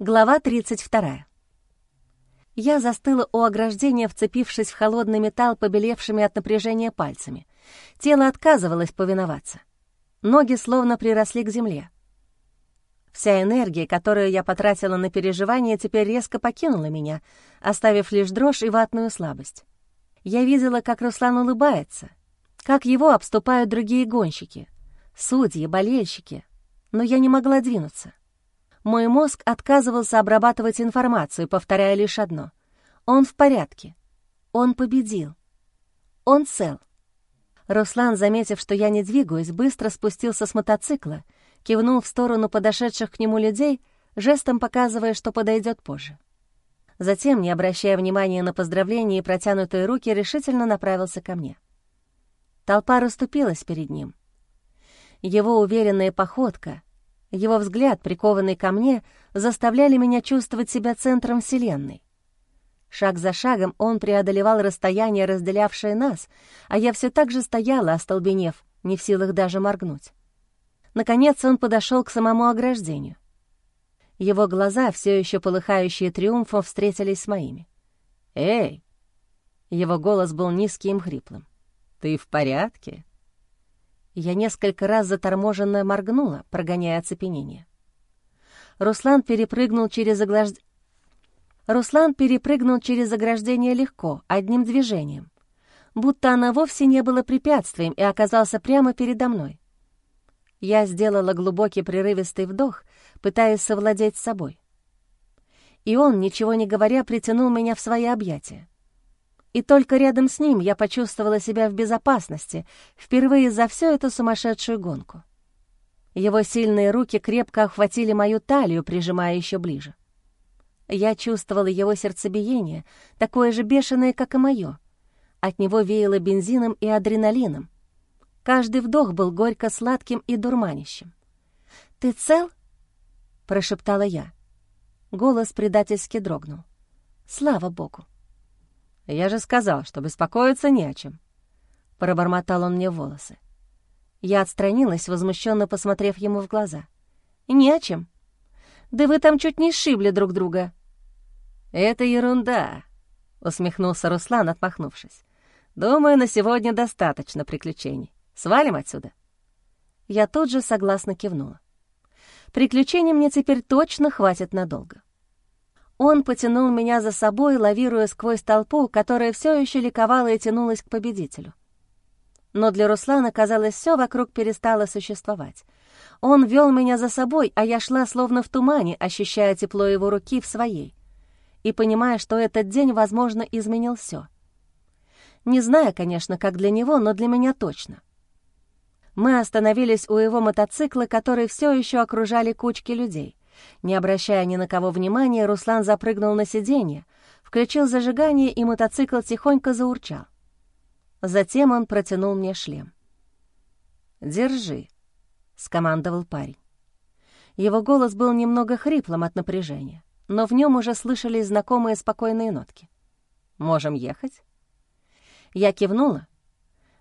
Глава 32. Я застыла у ограждения, вцепившись в холодный металл побелевшими от напряжения пальцами. Тело отказывалось повиноваться. Ноги словно приросли к земле. Вся энергия, которую я потратила на переживание, теперь резко покинула меня, оставив лишь дрожь и ватную слабость. Я видела, как Руслан улыбается, как его обступают другие гонщики, судьи, болельщики, но я не могла двинуться. Мой мозг отказывался обрабатывать информацию, повторяя лишь одно. Он в порядке. Он победил. Он цел. Руслан, заметив, что я не двигаюсь, быстро спустился с мотоцикла, кивнул в сторону подошедших к нему людей, жестом показывая, что подойдет позже. Затем, не обращая внимания на поздравления и протянутые руки, решительно направился ко мне. Толпа расступилась перед ним. Его уверенная походка — его взгляд, прикованный ко мне, заставляли меня чувствовать себя центром Вселенной. Шаг за шагом он преодолевал расстояние, разделявшее нас, а я все так же стояла, остолбенев, не в силах даже моргнуть. Наконец он подошел к самому ограждению. Его глаза, все еще полыхающие триумфом, встретились с моими. «Эй!» Его голос был низким и хриплым. «Ты в порядке?» Я несколько раз заторможенно моргнула, прогоняя оцепенение. Руслан перепрыгнул через огражд... Руслан перепрыгнул через ограждение легко, одним движением, будто она вовсе не была препятствием и оказался прямо передо мной. Я сделала глубокий прерывистый вдох, пытаясь совладеть с собой. И он, ничего не говоря, притянул меня в свои объятия. И только рядом с ним я почувствовала себя в безопасности, впервые за всю эту сумасшедшую гонку. Его сильные руки крепко охватили мою талию, прижимая еще ближе. Я чувствовала его сердцебиение, такое же бешеное, как и мое. От него веяло бензином и адреналином. Каждый вдох был горько-сладким и дурманящим. «Ты цел?» — прошептала я. Голос предательски дрогнул. «Слава Богу!» «Я же сказал, что беспокоиться не о чем», — пробормотал он мне волосы. Я отстранилась, возмущенно посмотрев ему в глаза. «Не о чем. Да вы там чуть не сшибли друг друга». «Это ерунда», — усмехнулся Руслан, отмахнувшись. «Думаю, на сегодня достаточно приключений. Свалим отсюда». Я тут же согласно кивнула. Приключений мне теперь точно хватит надолго. Он потянул меня за собой, лавируя сквозь толпу, которая все еще ликовала и тянулась к победителю. Но для Руслана, казалось, все вокруг перестало существовать. Он вел меня за собой, а я шла словно в тумане, ощущая тепло его руки в своей, и понимая, что этот день, возможно, изменил все. Не зная, конечно, как для него, но для меня точно. Мы остановились у его мотоцикла, который все еще окружали кучки людей. Не обращая ни на кого внимания, Руслан запрыгнул на сиденье, включил зажигание, и мотоцикл тихонько заурчал. Затем он протянул мне шлем. «Держи», — скомандовал парень. Его голос был немного хриплым от напряжения, но в нем уже слышались знакомые спокойные нотки. «Можем ехать?» Я кивнула,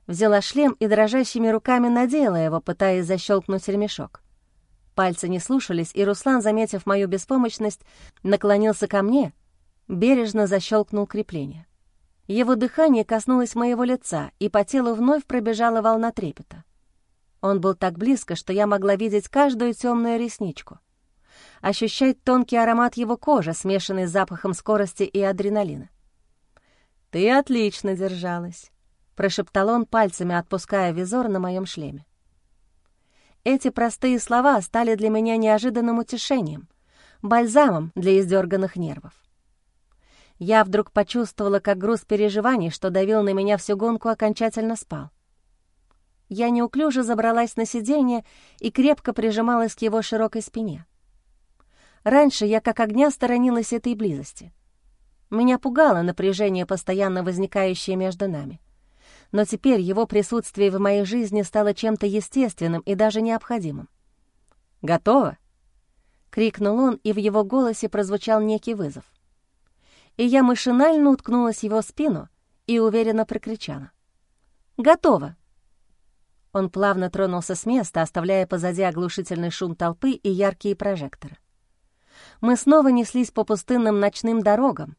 взяла шлем и дрожащими руками надела его, пытаясь защелкнуть ремешок. Пальцы не слушались, и Руслан, заметив мою беспомощность, наклонился ко мне, бережно защелкнул крепление. Его дыхание коснулось моего лица, и по телу вновь пробежала волна трепета. Он был так близко, что я могла видеть каждую темную ресничку, ощущать тонкий аромат его кожи, смешанный с запахом скорости и адреналина. «Ты отлично держалась», — прошептал он пальцами, отпуская визор на моем шлеме. Эти простые слова стали для меня неожиданным утешением, бальзамом для издерганных нервов. Я вдруг почувствовала, как груз переживаний, что давил на меня всю гонку, окончательно спал. Я неуклюже забралась на сиденье и крепко прижималась к его широкой спине. Раньше я как огня сторонилась этой близости. Меня пугало напряжение, постоянно возникающее между нами но теперь его присутствие в моей жизни стало чем-то естественным и даже необходимым. «Готово?» — крикнул он, и в его голосе прозвучал некий вызов. И я машинально уткнулась в его спину и уверенно прокричала. «Готово!» Он плавно тронулся с места, оставляя позади оглушительный шум толпы и яркие прожекторы. Мы снова неслись по пустынным ночным дорогам,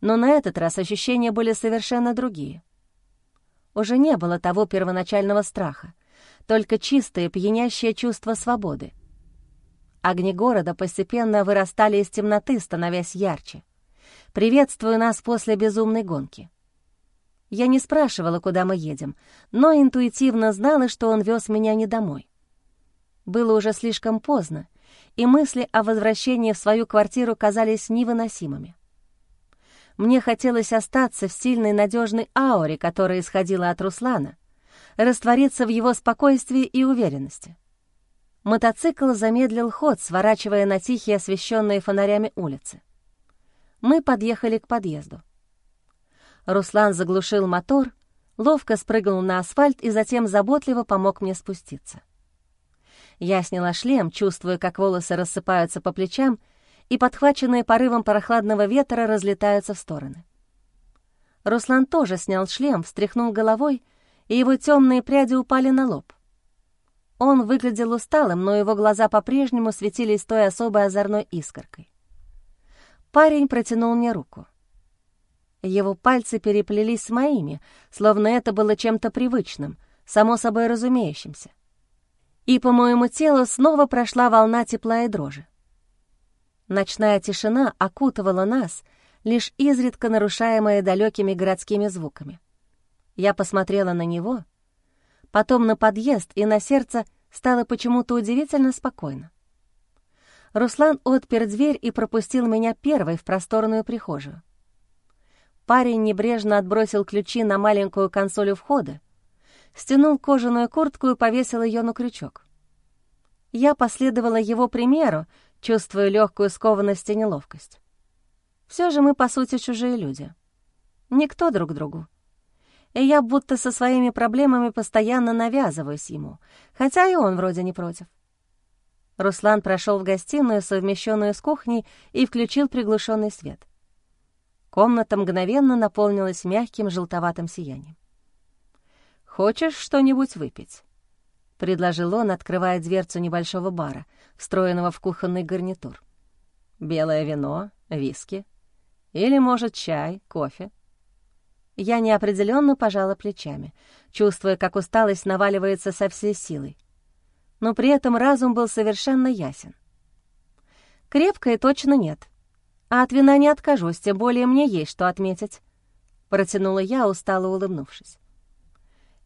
но на этот раз ощущения были совершенно другие. Уже не было того первоначального страха, только чистое, пьянящее чувство свободы. Огни города постепенно вырастали из темноты, становясь ярче. Приветствую нас после безумной гонки. Я не спрашивала, куда мы едем, но интуитивно знала, что он вез меня не домой. Было уже слишком поздно, и мысли о возвращении в свою квартиру казались невыносимыми. Мне хотелось остаться в сильной надежной ауре, которая исходила от Руслана, раствориться в его спокойствии и уверенности. Мотоцикл замедлил ход, сворачивая на тихие освещенные фонарями улицы. Мы подъехали к подъезду. Руслан заглушил мотор, ловко спрыгнул на асфальт и затем заботливо помог мне спуститься. Я сняла шлем, чувствуя, как волосы рассыпаются по плечам, и, подхваченные порывом прохладного ветра, разлетаются в стороны. Руслан тоже снял шлем, встряхнул головой, и его темные пряди упали на лоб. Он выглядел усталым, но его глаза по-прежнему светились той особой озорной искоркой. Парень протянул мне руку. Его пальцы переплелись с моими, словно это было чем-то привычным, само собой разумеющимся и по моему телу снова прошла волна тепла и дрожи. Ночная тишина окутывала нас, лишь изредка нарушаемая далекими городскими звуками. Я посмотрела на него, потом на подъезд, и на сердце стало почему-то удивительно спокойно. Руслан отпер дверь и пропустил меня первой в просторную прихожую. Парень небрежно отбросил ключи на маленькую консоль у входа, стянул кожаную куртку и повесил ее на крючок. Я последовала его примеру, чувствуя легкую скованность и неловкость. Все же мы, по сути, чужие люди. Никто друг другу. И я будто со своими проблемами постоянно навязываюсь ему, хотя и он вроде не против. Руслан прошел в гостиную, совмещенную с кухней, и включил приглушенный свет. Комната мгновенно наполнилась мягким желтоватым сиянием. «Хочешь что-нибудь выпить?» — предложил он, открывая дверцу небольшого бара, встроенного в кухонный гарнитур. «Белое вино, виски. Или, может, чай, кофе?» Я неопределенно пожала плечами, чувствуя, как усталость наваливается со всей силой. Но при этом разум был совершенно ясен. Крепкой точно нет. А от вина не откажусь, тем более мне есть что отметить. Протянула я, устало улыбнувшись.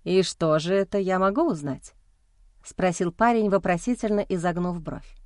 «И что же это я могу узнать?» — спросил парень, вопросительно изогнув бровь.